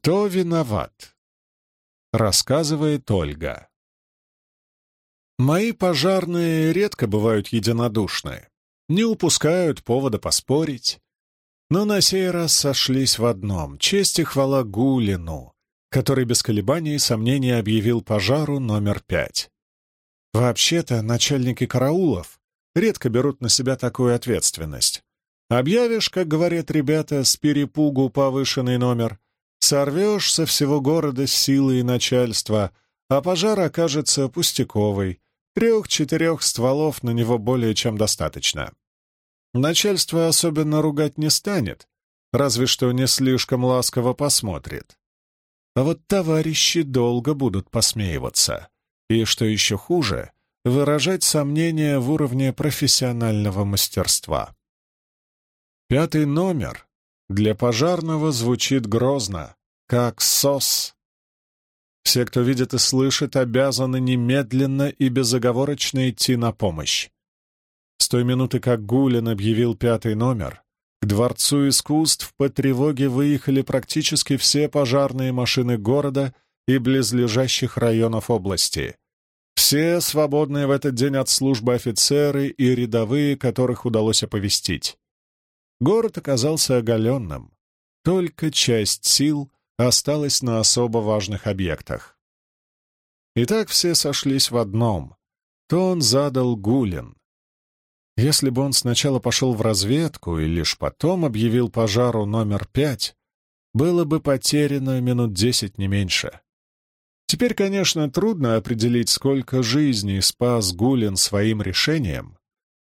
Кто виноват? Рассказывает Ольга. Мои пожарные редко бывают единодушны, не упускают повода поспорить. Но на сей раз сошлись в одном — честь и хвала Гулину, который без колебаний и сомнений объявил пожару номер пять. Вообще-то начальники караулов редко берут на себя такую ответственность. Объявишь, как говорят ребята, с перепугу повышенный номер, сорвешь со всего города силы и начальства, а пожар окажется пустяковый, трех-четырех стволов на него более чем достаточно. Начальство особенно ругать не станет, разве что не слишком ласково посмотрит. А вот товарищи долго будут посмеиваться. И, что еще хуже, выражать сомнения в уровне профессионального мастерства. Пятый номер для пожарного звучит грозно, как СОС. Все, кто видит и слышит, обязаны немедленно и безоговорочно идти на помощь. С той минуты, как Гулин объявил пятый номер, к Дворцу искусств по тревоге выехали практически все пожарные машины города и близлежащих районов области. Все свободные в этот день от службы офицеры и рядовые, которых удалось оповестить. Город оказался оголенным. Только часть сил осталась на особо важных объектах. И так все сошлись в одном. Тон задал Гулин. Если бы он сначала пошел в разведку и лишь потом объявил пожару номер пять, было бы потеряно минут десять не меньше. Теперь, конечно, трудно определить, сколько жизней спас Гулин своим решением,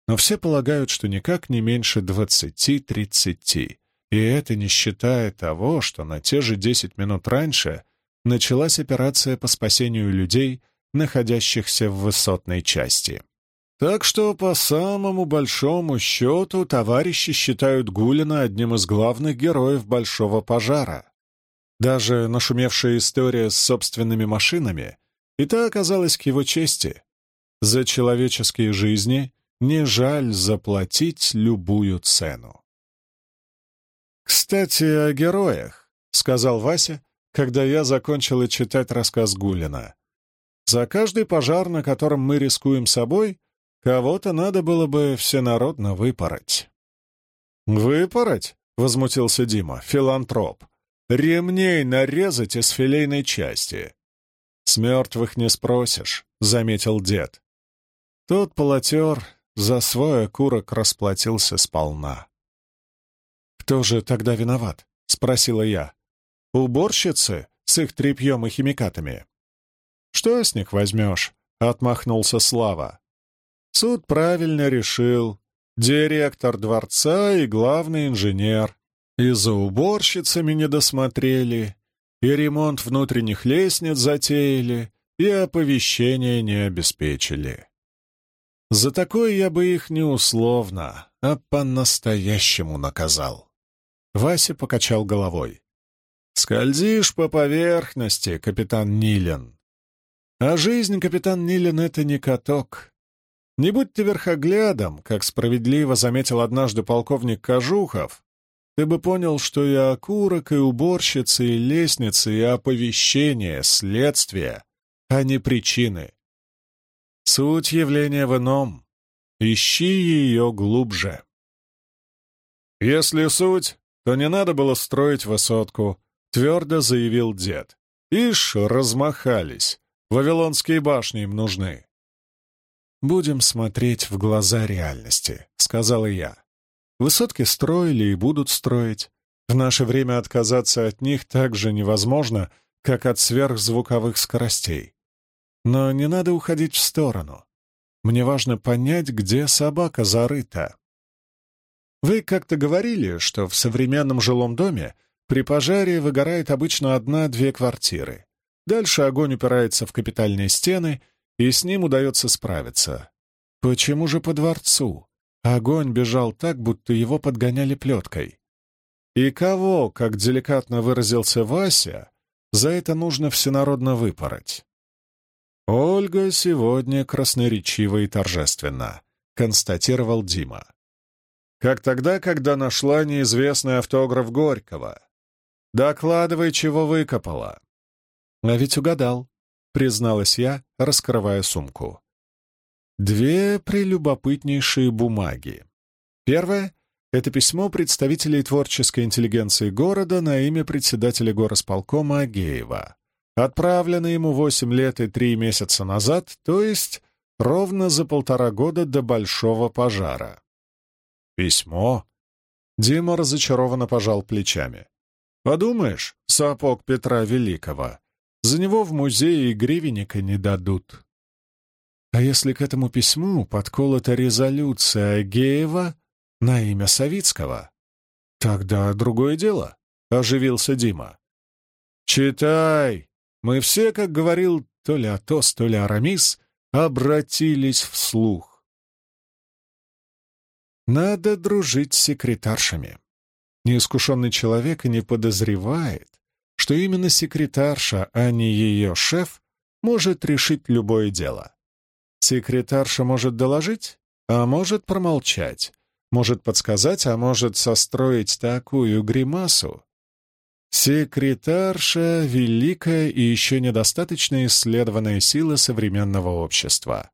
но все полагают, что никак не меньше двадцати-тридцати, и это не считая того, что на те же десять минут раньше началась операция по спасению людей, находящихся в высотной части. Так что, по самому большому счету, товарищи считают Гулина одним из главных героев большого пожара. Даже нашумевшая история с собственными машинами и та оказалась к его чести. За человеческие жизни не жаль заплатить любую цену. «Кстати, о героях», — сказал Вася, когда я закончила читать рассказ Гулина. «За каждый пожар, на котором мы рискуем собой, кого-то надо было бы всенародно выпороть». «Выпороть?» — возмутился Дима, филантроп. «Ремней нарезать из филейной части». «С мертвых не спросишь», — заметил дед. Тот полотер за свой окурок расплатился сполна. «Кто же тогда виноват?» — спросила я. «Уборщицы с их тряпьем и химикатами». «Что с них возьмешь?» — отмахнулся Слава. «Суд правильно решил. Директор дворца и главный инженер. И за уборщицами не досмотрели, и ремонт внутренних лестниц затеяли, и оповещения не обеспечили. За такое я бы их не условно, а по-настоящему наказал. Вася покачал головой. «Скользишь по поверхности, капитан Нилен. А жизнь, капитан Нилен, — это не каток. Не будь ты верхоглядом, как справедливо заметил однажды полковник Кожухов, ты бы понял, что и окурок, и уборщица, и лестница, и оповещение — следствие, а не причины. Суть явления в ином. Ищи ее глубже. «Если суть, то не надо было строить высотку», — твердо заявил дед. «Ишь, размахались. Вавилонские башни им нужны». «Будем смотреть в глаза реальности», — сказала я. «Высотки строили и будут строить. В наше время отказаться от них так же невозможно, как от сверхзвуковых скоростей. Но не надо уходить в сторону. Мне важно понять, где собака зарыта. Вы как-то говорили, что в современном жилом доме при пожаре выгорает обычно одна-две квартиры. Дальше огонь упирается в капитальные стены, и с ним удается справиться. Почему же по дворцу? Огонь бежал так, будто его подгоняли плеткой. И кого, как деликатно выразился Вася, за это нужно всенародно выпороть? «Ольга сегодня красноречива и торжественна», — констатировал Дима. «Как тогда, когда нашла неизвестный автограф Горького. Докладывай, чего выкопала». «А ведь угадал», — призналась я, раскрывая сумку. Две прелюбопытнейшие бумаги. Первая — это письмо представителей творческой интеллигенции города на имя председателя горосполкома Агеева, отправленное ему восемь лет и три месяца назад, то есть ровно за полтора года до большого пожара. «Письмо?» Дима разочарованно пожал плечами. «Подумаешь, сапог Петра Великого. За него в музее и гривенника не дадут». А если к этому письму подколота резолюция Агеева на имя Савицкого? Тогда другое дело, — оживился Дима. «Читай!» Мы все, как говорил то ли Атос, то ли Арамис, обратились вслух. Надо дружить с секретаршами. Неискушенный человек не подозревает, что именно секретарша, а не ее шеф, может решить любое дело. Секретарша может доложить, а может промолчать, может подсказать, а может состроить такую гримасу. Секретарша — великая и еще недостаточно исследованная сила современного общества.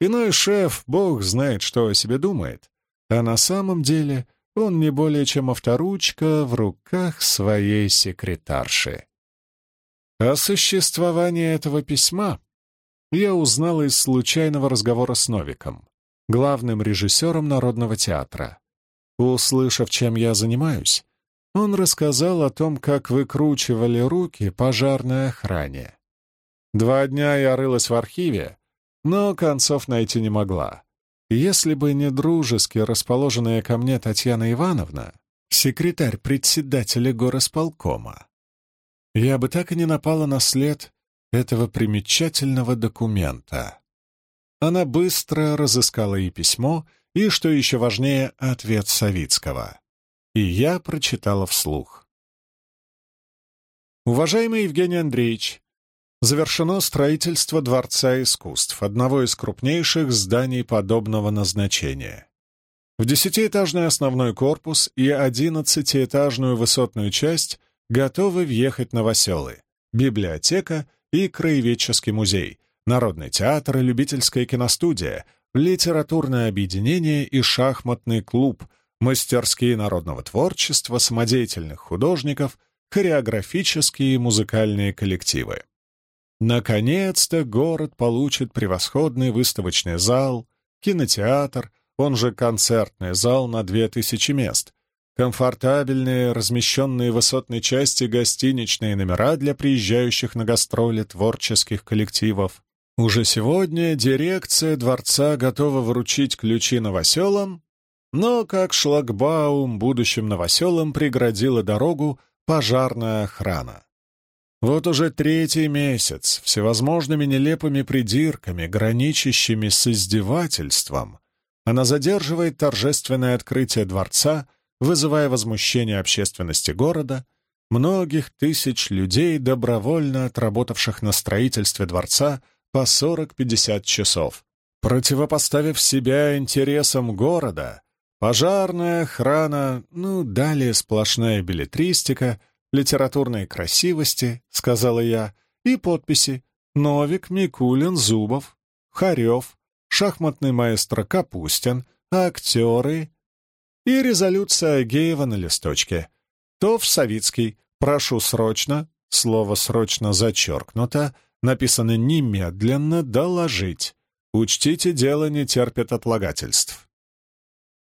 Иной шеф, бог знает, что о себе думает, а на самом деле он не более чем авторучка в руках своей секретарши. О существовании этого письма я узнал из случайного разговора с Новиком, главным режиссером Народного театра. Услышав, чем я занимаюсь, он рассказал о том, как выкручивали руки пожарной охране. Два дня я рылась в архиве, но концов найти не могла. Если бы не дружески расположенная ко мне Татьяна Ивановна, секретарь председателя горосполкома, я бы так и не напала на след этого примечательного документа. Она быстро разыскала и письмо, и, что еще важнее, ответ Савицкого. И я прочитала вслух. Уважаемый Евгений Андреевич, завершено строительство Дворца искусств, одного из крупнейших зданий подобного назначения. В десятиэтажный основной корпус и одиннадцатиэтажную высотную часть готовы въехать новоселы, библиотека — и краеведческий музей, Народный театр и любительская киностудия, литературное объединение и шахматный клуб, мастерские народного творчества, самодеятельных художников, хореографические и музыкальные коллективы. Наконец-то город получит превосходный выставочный зал, кинотеатр, он же концертный зал на 2000 мест, комфортабельные, размещенные в высотной части гостиничные номера для приезжающих на гастроли творческих коллективов. Уже сегодня дирекция дворца готова вручить ключи новоселам, но как шлагбаум будущим новоселам преградила дорогу пожарная охрана. Вот уже третий месяц всевозможными нелепыми придирками, граничащими с издевательством, она задерживает торжественное открытие дворца — вызывая возмущение общественности города, многих тысяч людей, добровольно отработавших на строительстве дворца по 40-50 часов. Противопоставив себя интересам города, пожарная охрана, ну, далее сплошная билетристика, литературные красивости, сказала я, и подписи Новик, Микулин, Зубов, Харев, шахматный маэстро Капустин, актеры и резолюция Агеева на листочке. То Савицкий «Прошу срочно», слово «срочно» зачеркнуто, написано «немедленно доложить». Учтите, дело не терпит отлагательств.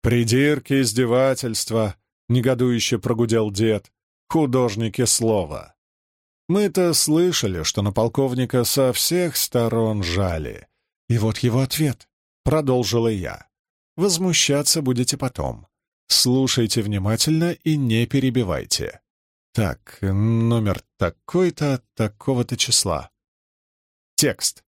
«Придирки, издевательства», — негодующе прогудел дед, — «художники слова». Мы-то слышали, что на полковника со всех сторон жали. И вот его ответ, — продолжила я. Возмущаться будете потом. Слушайте внимательно и не перебивайте. Так, номер такой-то, такого-то числа. Текст.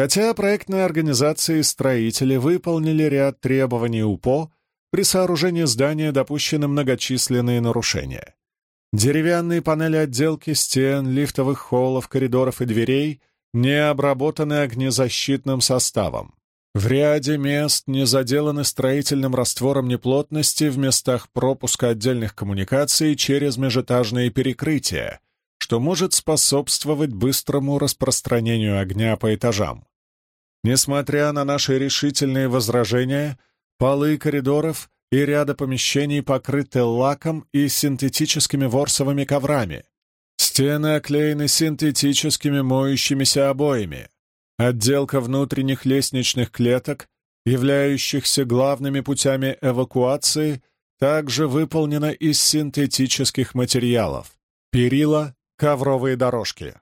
Хотя проектные организации и строители выполнили ряд требований УПО, при сооружении здания допущены многочисленные нарушения. Деревянные панели отделки стен, лифтовых холлов, коридоров и дверей не обработаны огнезащитным составом. В ряде мест не заделаны строительным раствором неплотности в местах пропуска отдельных коммуникаций через межэтажные перекрытия, что может способствовать быстрому распространению огня по этажам. Несмотря на наши решительные возражения, полы коридоров и ряда помещений покрыты лаком и синтетическими ворсовыми коврами. Стены оклеены синтетическими моющимися обоями. Отделка внутренних лестничных клеток, являющихся главными путями эвакуации, также выполнена из синтетических материалов. Перила, ковровые дорожки.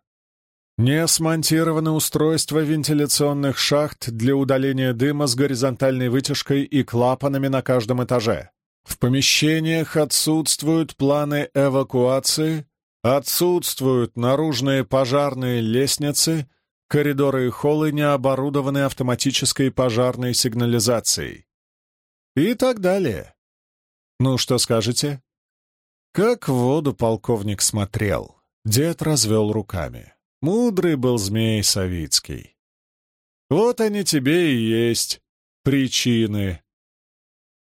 Не смонтированы устройства вентиляционных шахт для удаления дыма с горизонтальной вытяжкой и клапанами на каждом этаже. В помещениях отсутствуют планы эвакуации, отсутствуют наружные пожарные лестницы — Коридоры и холлы не оборудованы автоматической пожарной сигнализацией. И так далее. Ну, что скажете? Как в воду полковник смотрел. Дед развел руками. Мудрый был змей Савицкий. Вот они тебе и есть причины.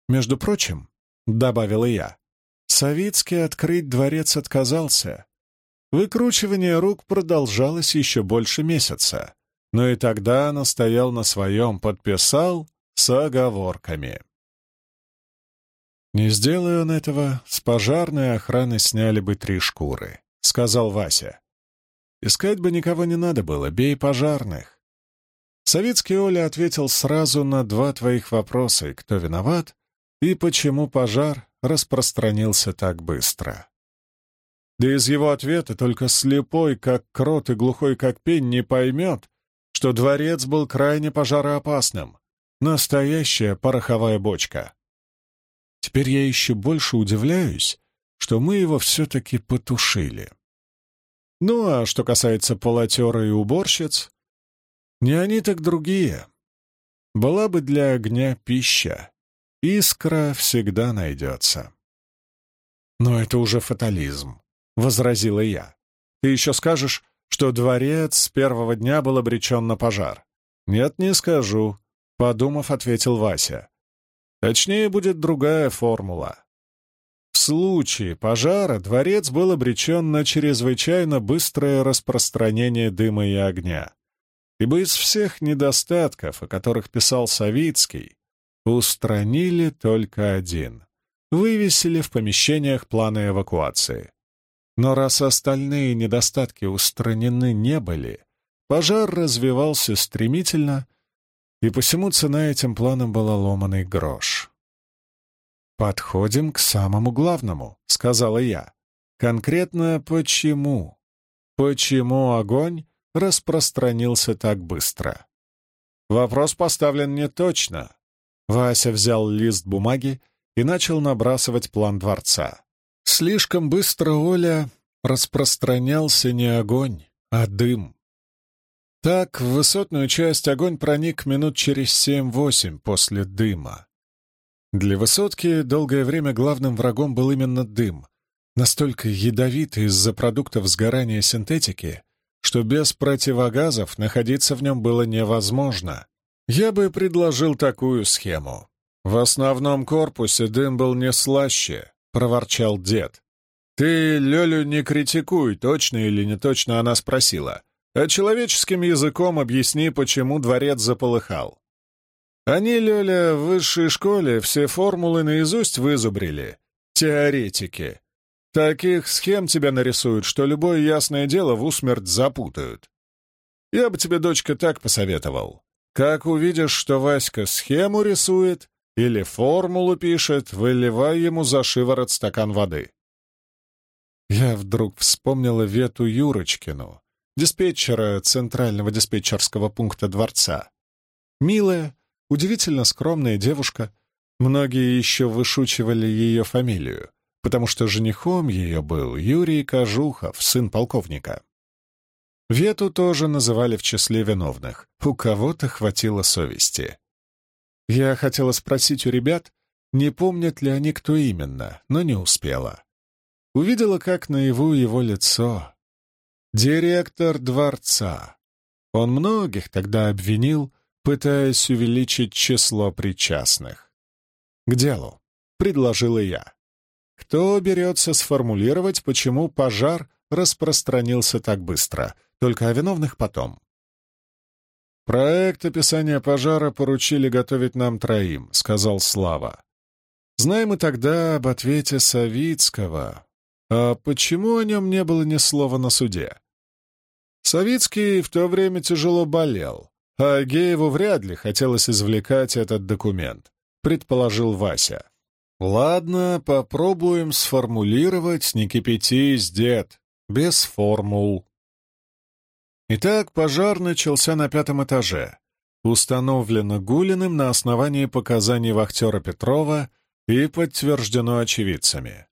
Между прочим, — добавила я, — Савицкий открыть дворец отказался, Выкручивание рук продолжалось еще больше месяца, но и тогда настоял на своем, подписал с оговорками. «Не сделай он этого, с пожарной охраны сняли бы три шкуры», — сказал Вася. «Искать бы никого не надо было, бей пожарных». Советский Оля ответил сразу на два твоих вопроса, кто виноват и почему пожар распространился так быстро. Да из его ответа только слепой, как крот, и глухой, как пень, не поймет, что дворец был крайне пожароопасным. Настоящая пороховая бочка. Теперь я еще больше удивляюсь, что мы его все-таки потушили. Ну, а что касается полотера и уборщиц, не они, так другие. Была бы для огня пища. Искра всегда найдется. Но это уже фатализм. — возразила я. «Ты еще скажешь, что дворец с первого дня был обречен на пожар?» «Нет, не скажу», — подумав, ответил Вася. «Точнее будет другая формула. В случае пожара дворец был обречен на чрезвычайно быстрое распространение дыма и огня, ибо из всех недостатков, о которых писал Савицкий, устранили только один — вывесили в помещениях планы эвакуации. Но раз остальные недостатки устранены не были, пожар развивался стремительно, и посему цена этим планам была ломаный грош. «Подходим к самому главному», — сказала я. «Конкретно почему? Почему огонь распространился так быстро?» Вопрос поставлен не точно. Вася взял лист бумаги и начал набрасывать план дворца. Слишком быстро, Оля, распространялся не огонь, а дым. Так, в высотную часть огонь проник минут через семь-восемь после дыма. Для высотки долгое время главным врагом был именно дым, настолько ядовитый из-за продуктов сгорания синтетики, что без противогазов находиться в нем было невозможно. Я бы предложил такую схему. В основном корпусе дым был не слаще, — проворчал дед. «Ты Лёлю не критикуй, точно или не точно она спросила, а человеческим языком объясни, почему дворец заполыхал. Они, Лёля, в высшей школе все формулы наизусть вызубрили. Теоретики. Таких схем тебя нарисуют, что любое ясное дело в усмерть запутают. Я бы тебе, дочка, так посоветовал. Как увидишь, что Васька схему рисует, или формулу пишет, выливай ему за шиворот стакан воды. Я вдруг вспомнила Вету Юрочкину, диспетчера Центрального диспетчерского пункта дворца. Милая, удивительно скромная девушка. Многие еще вышучивали ее фамилию, потому что женихом ее был Юрий Кожухов, сын полковника. Вету тоже называли в числе виновных. У кого-то хватило совести. Я хотела спросить у ребят, не помнят ли они, кто именно, но не успела. Увидела, как наяву его лицо. Директор дворца. Он многих тогда обвинил, пытаясь увеличить число причастных. «К делу», — предложила я. «Кто берется сформулировать, почему пожар распространился так быстро, только о виновных потом?» «Проект описания пожара поручили готовить нам троим», — сказал Слава. «Знаем мы тогда об ответе Савицкого. А почему о нем не было ни слова на суде?» Савицкий в то время тяжело болел, а Гееву вряд ли хотелось извлекать этот документ, предположил Вася. «Ладно, попробуем сформулировать, не кипятись, дед, без формул». Итак, пожар начался на пятом этаже. Установлено Гулиным на основании показаний вахтера Петрова и подтверждено очевидцами.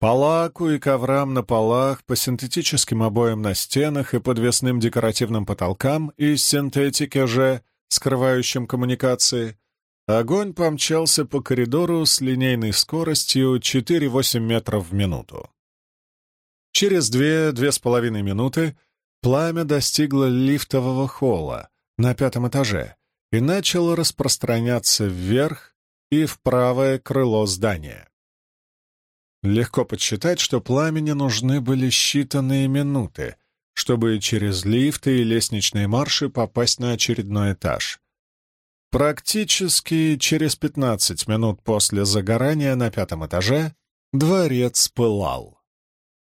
По лаку и коврам на полах, по синтетическим обоям на стенах и подвесным декоративным потолкам из синтетики же, скрывающим коммуникации, огонь помчался по коридору с линейной скоростью 4-8 метров в минуту. Через две-две с половиной минуты Пламя достигло лифтового холла на пятом этаже и начало распространяться вверх и в правое крыло здания. Легко подсчитать, что пламени нужны были считанные минуты, чтобы через лифты и лестничные марши попасть на очередной этаж. Практически через 15 минут после загорания на пятом этаже дворец пылал.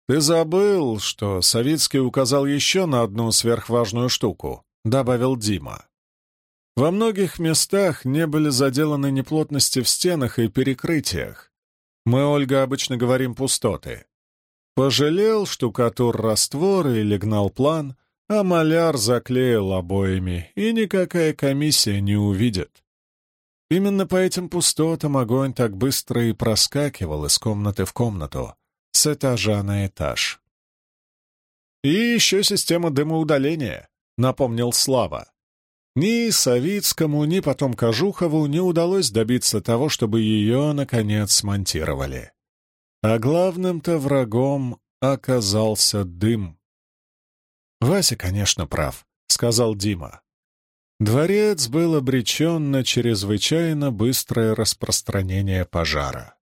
«Ты забыл, что Савицкий указал еще на одну сверхважную штуку», — добавил Дима. «Во многих местах не были заделаны неплотности в стенах и перекрытиях. Мы, Ольга, обычно говорим пустоты. Пожалел штукатур раствор или гнал план, а маляр заклеил обоями, и никакая комиссия не увидит. Именно по этим пустотам огонь так быстро и проскакивал из комнаты в комнату, с этажа на этаж. «И еще система дымоудаления», — напомнил Слава. Ни Савицкому, ни потом Кожухову не удалось добиться того, чтобы ее, наконец, смонтировали. А главным-то врагом оказался дым. «Вася, конечно, прав», — сказал Дима. Дворец был обречен на чрезвычайно быстрое распространение пожара.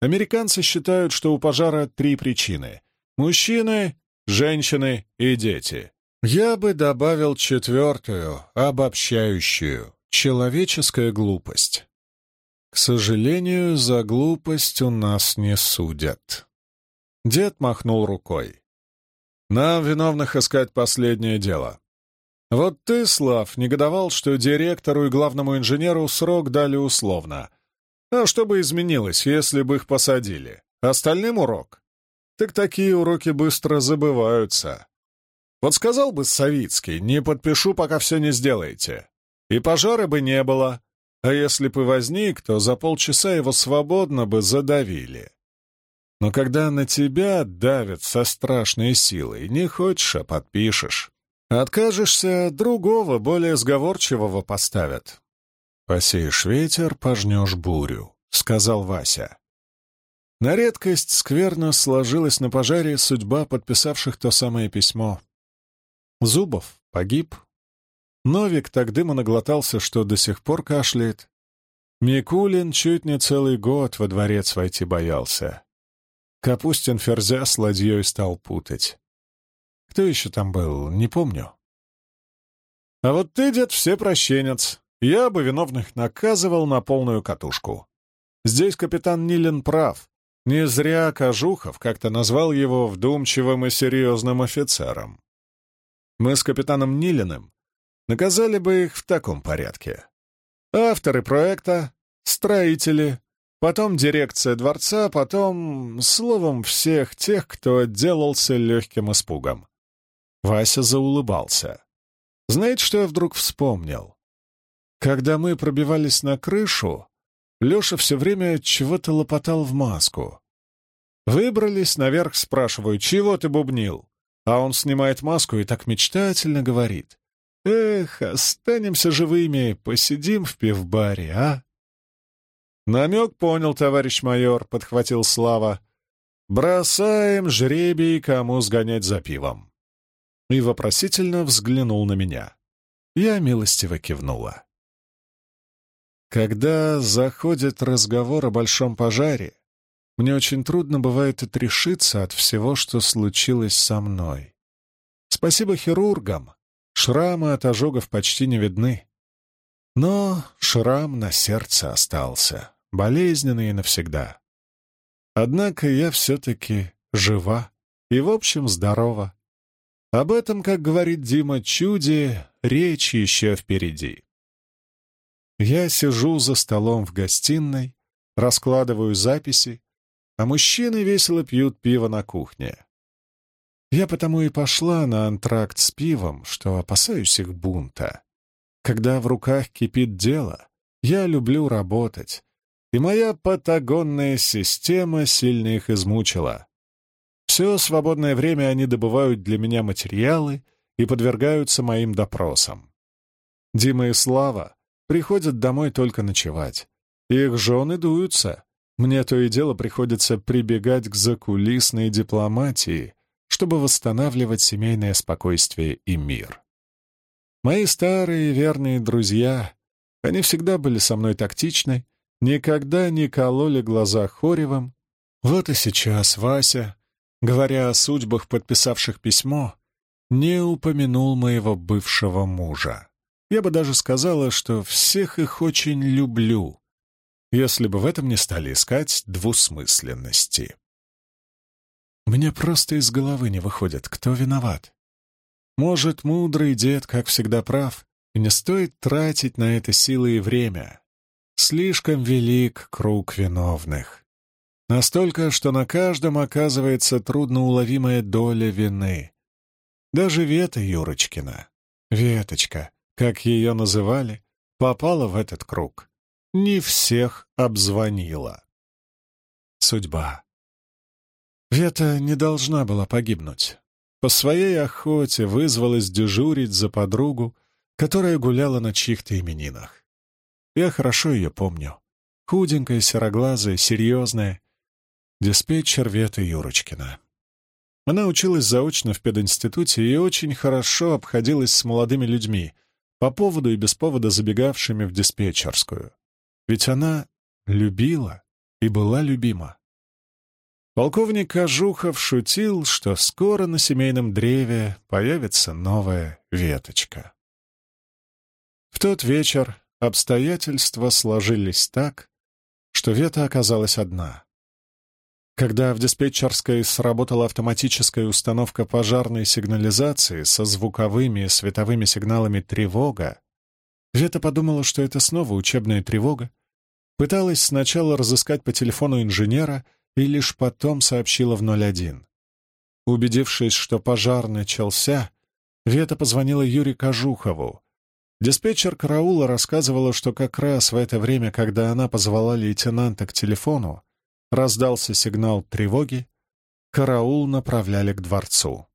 Американцы считают, что у пожара три причины — мужчины, женщины и дети. Я бы добавил четвертую, обобщающую — человеческая глупость. К сожалению, за глупость у нас не судят. Дед махнул рукой. Нам виновных искать последнее дело. Вот ты, Слав, негодовал, что директору и главному инженеру срок дали условно, а что бы изменилось, если бы их посадили? Остальным урок? Так такие уроки быстро забываются. Вот сказал бы Савицкий, не подпишу, пока все не сделаете. И пожара бы не было. А если бы возник, то за полчаса его свободно бы задавили. Но когда на тебя давят со страшной силой, не хочешь, а подпишешь. Откажешься, другого, более сговорчивого поставят. «Посеешь ветер, пожнешь бурю», — сказал Вася. На редкость скверно сложилась на пожаре судьба подписавших то самое письмо. Зубов погиб. Новик так дыма наглотался, что до сих пор кашляет. Микулин чуть не целый год во дворец войти боялся. Капустин ферзя с ладьей стал путать. Кто еще там был, не помню. А вот ты, дед, все прощенец я бы виновных наказывал на полную катушку. Здесь капитан Нилин прав. Не зря Кожухов как-то назвал его вдумчивым и серьезным офицером. Мы с капитаном Нилиным наказали бы их в таком порядке. Авторы проекта, строители, потом дирекция дворца, потом, словом, всех тех, кто отделался легким испугом. Вася заулыбался. Знаете, что я вдруг вспомнил? Когда мы пробивались на крышу, Леша все время чего-то лопотал в маску. Выбрались наверх, спрашиваю, чего ты бубнил? А он снимает маску и так мечтательно говорит. Эх, останемся живыми, посидим в пивбаре, а? Намек понял, товарищ майор, подхватил Слава. Бросаем жребий, кому сгонять за пивом. И вопросительно взглянул на меня. Я милостиво кивнула. Когда заходит разговор о большом пожаре, мне очень трудно бывает отрешиться от всего, что случилось со мной. Спасибо хирургам, шрамы от ожогов почти не видны. Но шрам на сердце остался, болезненный навсегда. Однако я все-таки жива и, в общем, здорова. Об этом, как говорит Дима Чуди, речь еще впереди. Я сижу за столом в гостиной, раскладываю записи, а мужчины весело пьют пиво на кухне. Я потому и пошла на антракт с пивом, что опасаюсь их бунта. Когда в руках кипит дело, я люблю работать, и моя патагонная система сильно их измучила. Все свободное время они добывают для меня материалы и подвергаются моим допросам. Дима и Слава приходят домой только ночевать. Их жены дуются. Мне то и дело приходится прибегать к закулисной дипломатии, чтобы восстанавливать семейное спокойствие и мир. Мои старые верные друзья, они всегда были со мной тактичны, никогда не кололи глаза хоревом. Вот и сейчас Вася, говоря о судьбах подписавших письмо, не упомянул моего бывшего мужа. Я бы даже сказала, что всех их очень люблю, если бы в этом не стали искать двусмысленности. Мне просто из головы не выходит, кто виноват. Может, мудрый дед, как всегда, прав, и не стоит тратить на это силы и время. Слишком велик круг виновных. Настолько, что на каждом оказывается трудноуловимая доля вины. Даже Вета Юрочкина, Веточка, как ее называли, попала в этот круг. Не всех обзвонила. Судьба. Вета не должна была погибнуть. По своей охоте вызвалась дежурить за подругу, которая гуляла на чьих-то именинах. Я хорошо ее помню. Худенькая, сероглазая, серьезная. Диспетчер Вета Юрочкина. Она училась заочно в пединституте и очень хорошо обходилась с молодыми людьми, по поводу и без повода забегавшими в диспетчерскую. Ведь она любила и была любима. Полковник Кожухов шутил, что скоро на семейном древе появится новая веточка. В тот вечер обстоятельства сложились так, что Вета оказалась одна. Когда в диспетчерской сработала автоматическая установка пожарной сигнализации со звуковыми и световыми сигналами «тревога», Вета подумала, что это снова учебная тревога, пыталась сначала разыскать по телефону инженера и лишь потом сообщила в 01. Убедившись, что пожар начался, Вета позвонила Юре Кожухову. Диспетчер караула рассказывала, что как раз в это время, когда она позвала лейтенанта к телефону, Раздался сигнал тревоги. Караул направляли к дворцу.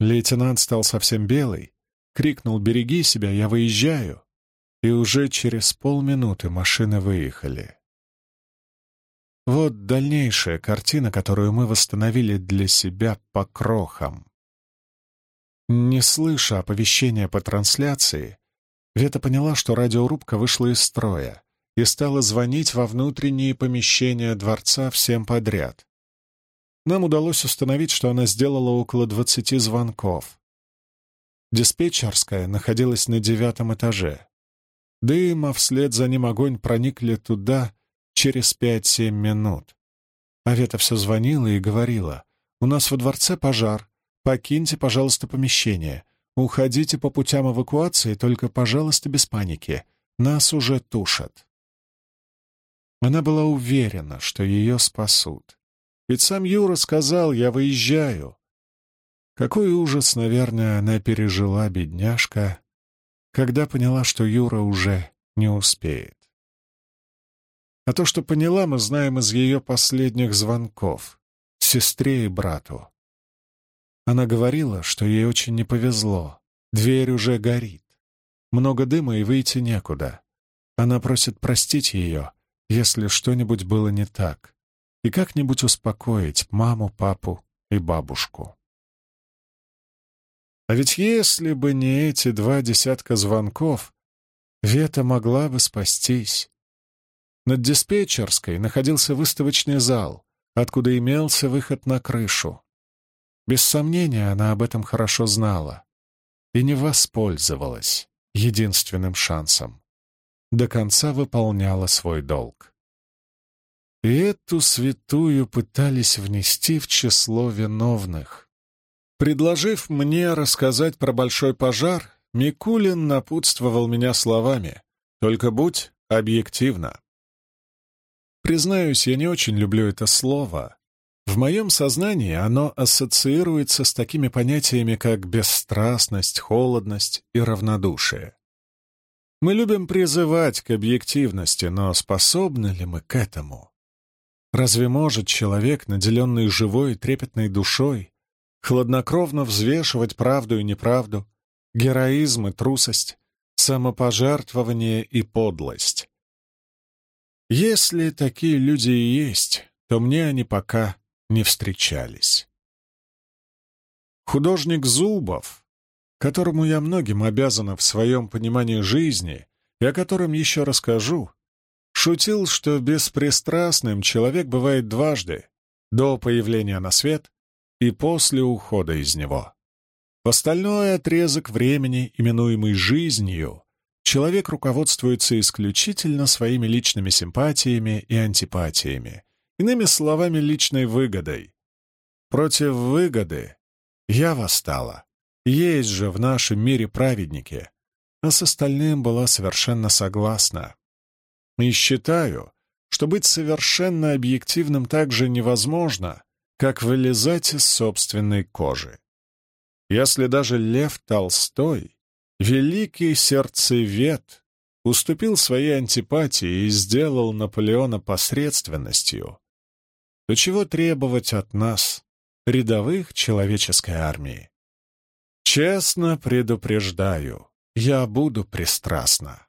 Лейтенант стал совсем белый, крикнул «Береги себя, я выезжаю!» И уже через полминуты машины выехали. Вот дальнейшая картина, которую мы восстановили для себя по крохам. Не слыша оповещения по трансляции, Вета поняла, что радиорубка вышла из строя и стала звонить во внутренние помещения дворца всем подряд. Нам удалось установить, что она сделала около двадцати звонков. Диспетчерская находилась на девятом этаже. Дым, а вслед за ним огонь проникли туда через пять-семь минут. Авета все звонила и говорила, «У нас во дворце пожар. Покиньте, пожалуйста, помещение. Уходите по путям эвакуации, только, пожалуйста, без паники. Нас уже тушат». Она была уверена, что ее спасут. Ведь сам Юра сказал «я выезжаю». Какой ужас, наверное, она пережила, бедняжка, когда поняла, что Юра уже не успеет. А то, что поняла, мы знаем из ее последних звонков, сестре и брату. Она говорила, что ей очень не повезло, дверь уже горит, много дыма и выйти некуда. Она просит простить ее, если что-нибудь было не так, и как-нибудь успокоить маму, папу и бабушку. А ведь если бы не эти два десятка звонков, Вета могла бы спастись. Над диспетчерской находился выставочный зал, откуда имелся выход на крышу. Без сомнения, она об этом хорошо знала и не воспользовалась единственным шансом. До конца выполняла свой долг. И эту святую пытались внести в число виновных. Предложив мне рассказать про большой пожар, Микулин напутствовал меня словами «Только будь объективна». Признаюсь, я не очень люблю это слово. В моем сознании оно ассоциируется с такими понятиями, как бесстрастность, холодность и равнодушие. Мы любим призывать к объективности, но способны ли мы к этому? Разве может человек, наделенный живой и трепетной душой, хладнокровно взвешивать правду и неправду, героизм и трусость, самопожертвование и подлость? Если такие люди и есть, то мне они пока не встречались. Художник Зубов, которому я многим обязана в своем понимании жизни и о котором еще расскажу, шутил, что беспристрастным человек бывает дважды — до появления на свет и после ухода из него. В остальной отрезок времени, именуемый жизнью, человек руководствуется исключительно своими личными симпатиями и антипатиями, иными словами, личной выгодой. Против выгоды я восстала. Есть же в нашем мире праведники, а с остальным была совершенно согласна. И считаю, что быть совершенно объективным так же невозможно, как вылезать из собственной кожи. Если даже Лев Толстой Великий сердцевед уступил своей антипатии и сделал Наполеона посредственностью, то чего требовать от нас, рядовых человеческой армии? Честно предупреждаю, я буду пристрастна.